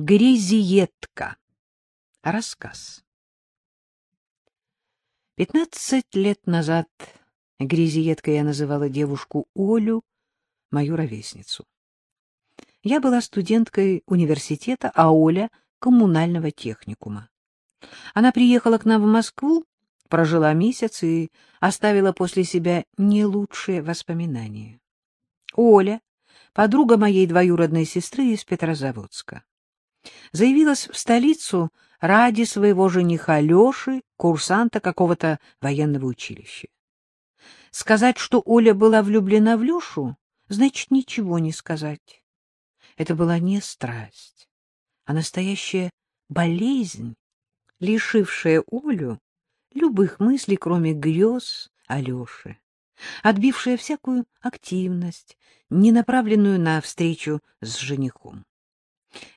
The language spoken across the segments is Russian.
Грязиетка. Рассказ. Пятнадцать лет назад грязиеткой я называла девушку Олю, мою ровесницу. Я была студенткой университета, а Оля — коммунального техникума. Она приехала к нам в Москву, прожила месяц и оставила после себя не лучшие воспоминания. Оля — подруга моей двоюродной сестры из Петрозаводска. Заявилась в столицу ради своего жениха Леши, курсанта какого-то военного училища. Сказать, что Оля была влюблена в Лешу, значит ничего не сказать. Это была не страсть, а настоящая болезнь, лишившая Олю любых мыслей, кроме грез о Леше, отбившая всякую активность, не направленную на встречу с женихом.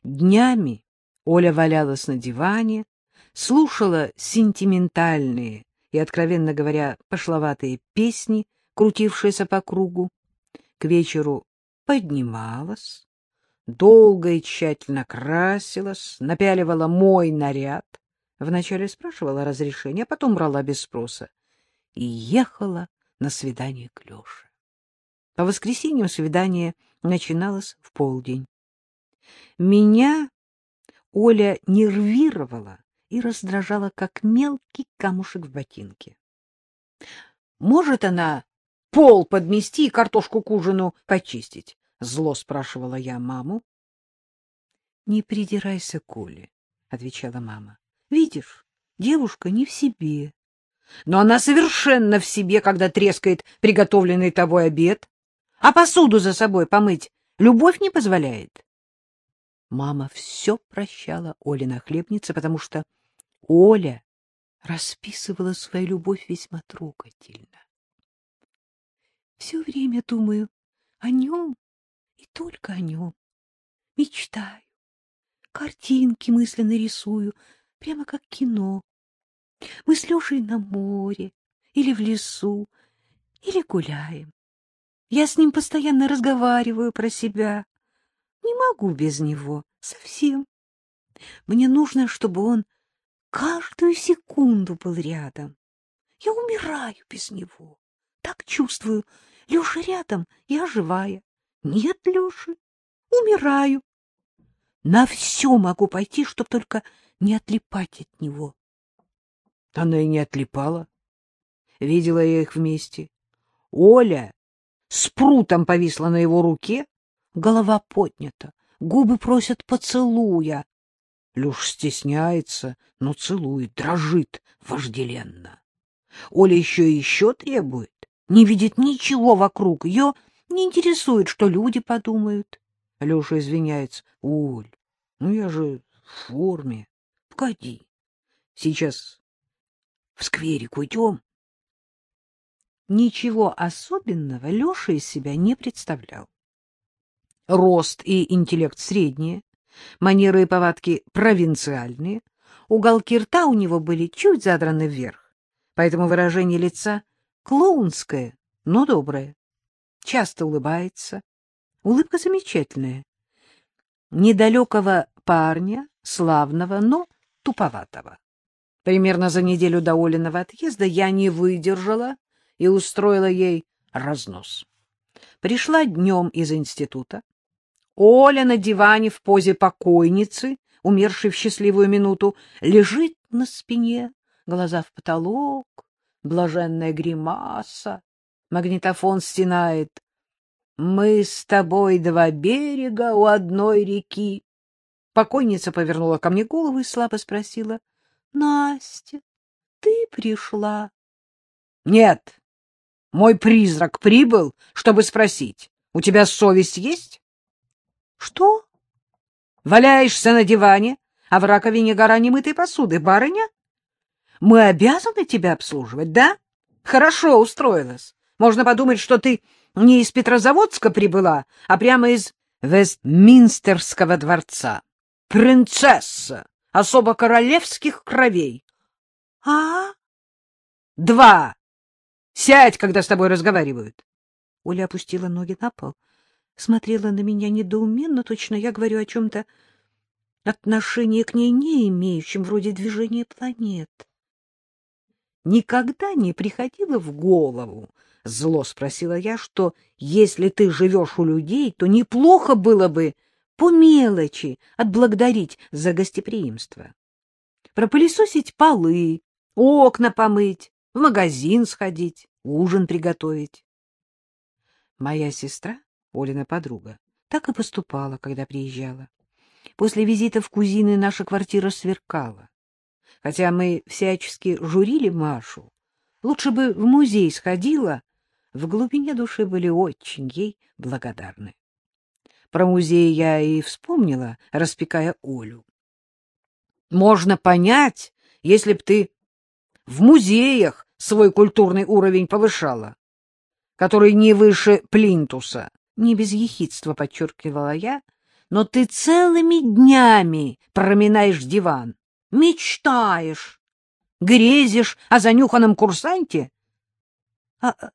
Днями Оля валялась на диване, слушала сентиментальные и, откровенно говоря, пошловатые песни, крутившиеся по кругу. К вечеру поднималась, долго и тщательно красилась, напяливала мой наряд, вначале спрашивала разрешения, а потом брала без спроса и ехала на свидание к Леше. По воскресеньям свидание начиналось в полдень. Меня Оля нервировала и раздражала, как мелкий камушек в ботинке. Может она пол подмести и картошку к ужину почистить? Зло спрашивала я маму. — Не придирайся к Оле, — отвечала мама. — Видишь, девушка не в себе. Но она совершенно в себе, когда трескает приготовленный тобой обед. А посуду за собой помыть любовь не позволяет. Мама все прощала Оле хлебнице, потому что Оля расписывала свою любовь весьма трогательно. Все время думаю о нем и только о нем. Мечтаю, картинки мысленно рисую, прямо как кино. Мы с Лешей на море или в лесу, или гуляем. Я с ним постоянно разговариваю про себя. Не могу без него совсем. Мне нужно, чтобы он каждую секунду был рядом. Я умираю без него. Так чувствую. Леша рядом, я живая. Нет Леши, умираю. На все могу пойти, чтоб только не отлипать от него. Она и не отлипала. Видела я их вместе. Оля с прутом повисла на его руке, голова поднята, губы просят поцелуя. Люш стесняется, но целует, дрожит вожделенно. Оля еще и еще требует, не видит ничего вокруг, ее не интересует, что люди подумают. Леша извиняется. — Оль, ну я же в форме. Погоди, сейчас в скверик уйдем. Ничего особенного Леша из себя не представлял. Рост и интеллект средние, манеры и повадки провинциальные, уголки рта у него были чуть задраны вверх, поэтому выражение лица клоунское, но доброе. Часто улыбается. Улыбка замечательная. Недалекого парня, славного, но туповатого. Примерно за неделю до Олиного отъезда я не выдержала и устроила ей разнос. Пришла днем из института, Оля на диване в позе покойницы, умершей в счастливую минуту, лежит на спине, глаза в потолок, блаженная гримаса. Магнитофон стенает. «Мы с тобой два берега у одной реки». Покойница повернула ко мне голову и слабо спросила. — Настя, ты пришла? — Нет. Мой призрак прибыл, чтобы спросить, у тебя совесть есть? Что? Валяешься на диване, а в раковине гора немытой посуды, барыня? Мы обязаны тебя обслуживать, да? Хорошо устроилась. Можно подумать, что ты не из Петрозаводска прибыла, а прямо из Вестминстерского дворца. Принцесса, особо королевских кровей. А? Два. Сядь, когда с тобой разговаривают. Оля опустила ноги на пол смотрела на меня недоуменно, точно я говорю о чем-то отношения к ней не имеющим, вроде движения планет. Никогда не приходило в голову, — зло спросила я, — что если ты живешь у людей, то неплохо было бы по мелочи отблагодарить за гостеприимство. Пропылесосить полы, окна помыть, в магазин сходить, ужин приготовить. Моя сестра, Олина подруга, так и поступала, когда приезжала. После визита в кузины наша квартира сверкала. Хотя мы всячески журили Машу, лучше бы в музей сходила, в глубине души были очень ей благодарны. Про музей я и вспомнила, распекая Олю. Можно понять, если б ты в музеях свой культурный уровень повышала, который не выше плинтуса. Не без ехидства подчеркивала я, но ты целыми днями проминаешь диван, мечтаешь, грезишь о занюханном курсанте. А, — А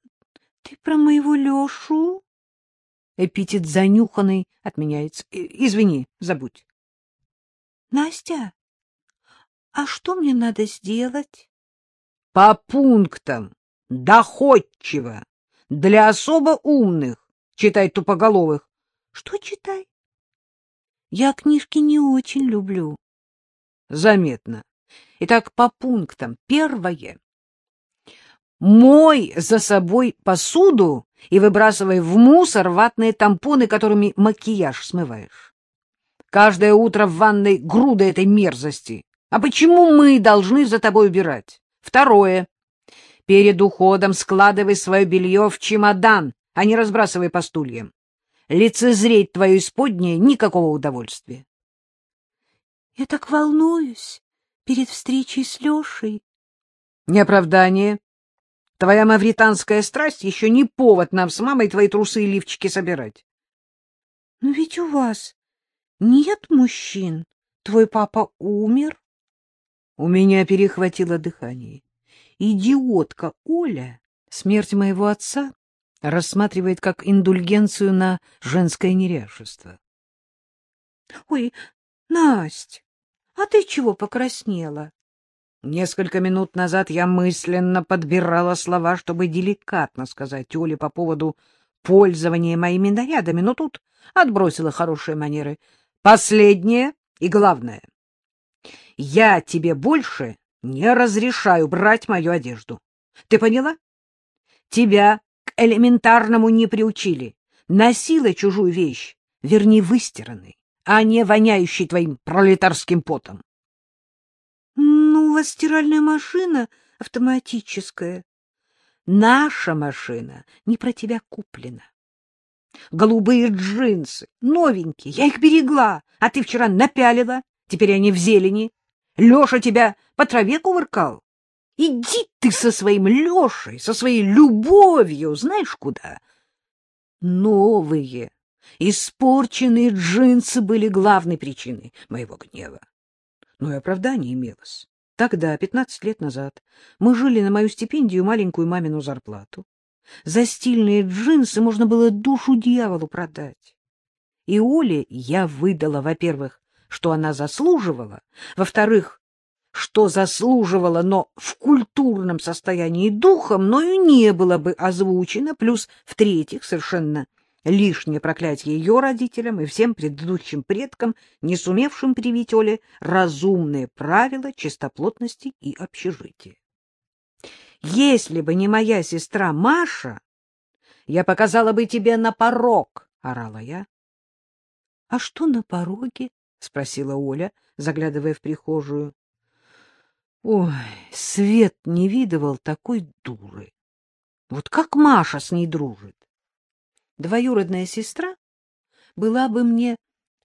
ты про моего Лешу? Эпитет занюханный отменяется. Извини, забудь. — Настя, а что мне надо сделать? — По пунктам. Доходчиво. Для особо умных. Читай тупоголовых. — Что читай? — Я книжки не очень люблю. — Заметно. Итак, по пунктам. Первое. Мой за собой посуду и выбрасывай в мусор ватные тампоны, которыми макияж смываешь. Каждое утро в ванной груда этой мерзости. А почему мы должны за тобой убирать? Второе. Перед уходом складывай свое белье в чемодан, а не разбрасывай по стульям. Лицезреть твое исподнее никакого удовольствия. — Я так волнуюсь перед встречей с Лешей. — Не оправдание. Твоя мавританская страсть еще не повод нам с мамой твои трусы и лифчики собирать. — Но ведь у вас нет мужчин. Твой папа умер. У меня перехватило дыхание. Идиотка Оля смерть моего отца рассматривает как индульгенцию на женское неряшество. — Ой, Насть, а ты чего покраснела? Несколько минут назад я мысленно подбирала слова, чтобы деликатно сказать Оле по поводу пользования моими нарядами, но тут отбросила хорошие манеры. Последнее и главное. Я тебе больше не разрешаю брать мою одежду. Ты поняла? Тебя элементарному не приучили. Носила чужую вещь, верни выстиранный, а не воняющий твоим пролетарским потом. — Ну, у вас стиральная машина автоматическая. — Наша машина не про тебя куплена. Голубые джинсы, новенькие, я их берегла, а ты вчера напялила, теперь они в зелени. Леша тебя по траве кувыркал. Иди ты со своим Лешей, со своей любовью, знаешь куда? Новые, испорченные джинсы были главной причиной моего гнева. Но и оправдание имелось. Тогда, пятнадцать лет назад, мы жили на мою стипендию маленькую мамину зарплату. За стильные джинсы можно было душу дьяволу продать. И Оле я выдала, во-первых, что она заслуживала, во-вторых, что заслуживала, но в культурном состоянии духа мною не было бы озвучено, плюс, в-третьих, совершенно лишнее проклятие ее родителям и всем предыдущим предкам, не сумевшим привить Оле разумные правила чистоплотности и общежития. Если бы не моя сестра Маша, я показала бы тебе на порог, — орала я. — А что на пороге? — спросила Оля, заглядывая в прихожую. Ой, Свет не видывал такой дуры. Вот как Маша с ней дружит. Двоюродная сестра была бы мне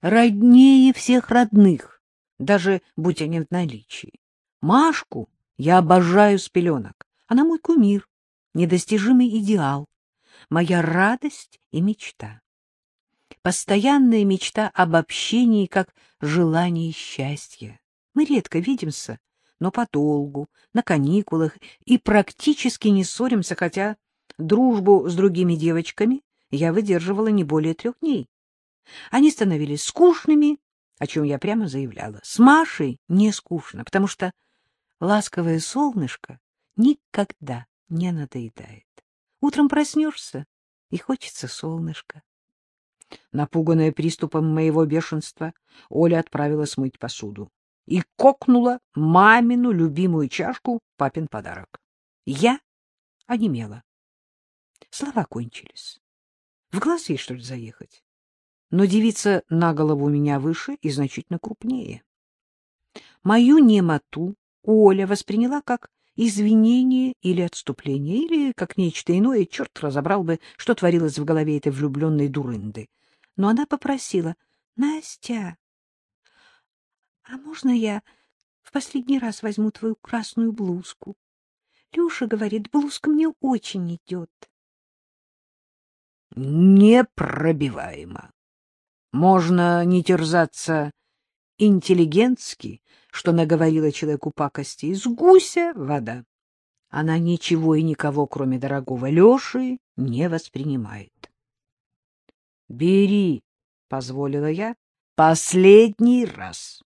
роднее всех родных, даже будь они в наличии. Машку я обожаю с пеленок. Она мой кумир, недостижимый идеал, моя радость и мечта. Постоянная мечта об общении как желание счастья. Мы редко видимся, но подолгу, на каникулах, и практически не ссоримся, хотя дружбу с другими девочками я выдерживала не более трех дней. Они становились скучными, о чем я прямо заявляла. С Машей не скучно, потому что ласковое солнышко никогда не надоедает. Утром проснешься, и хочется солнышко. Напуганная приступом моего бешенства, Оля отправилась мыть посуду и кокнула мамину любимую чашку папин подарок. Я онемела. Слова кончились. В глаз ей, что ли, заехать? Но девица на голову меня выше и значительно крупнее. Мою немоту Оля восприняла как извинение или отступление, или как нечто иное, черт разобрал бы, что творилось в голове этой влюбленной дурынды. Но она попросила, — Настя, а можно я в последний раз возьму твою красную блузку? Люша говорит, блузка мне очень идет. Непробиваемо. Можно не терзаться интеллигентски, что наговорила человеку пакости, из гуся вода. Она ничего и никого, кроме дорогого Леши, не воспринимает. — Бери, — позволила я, — последний раз.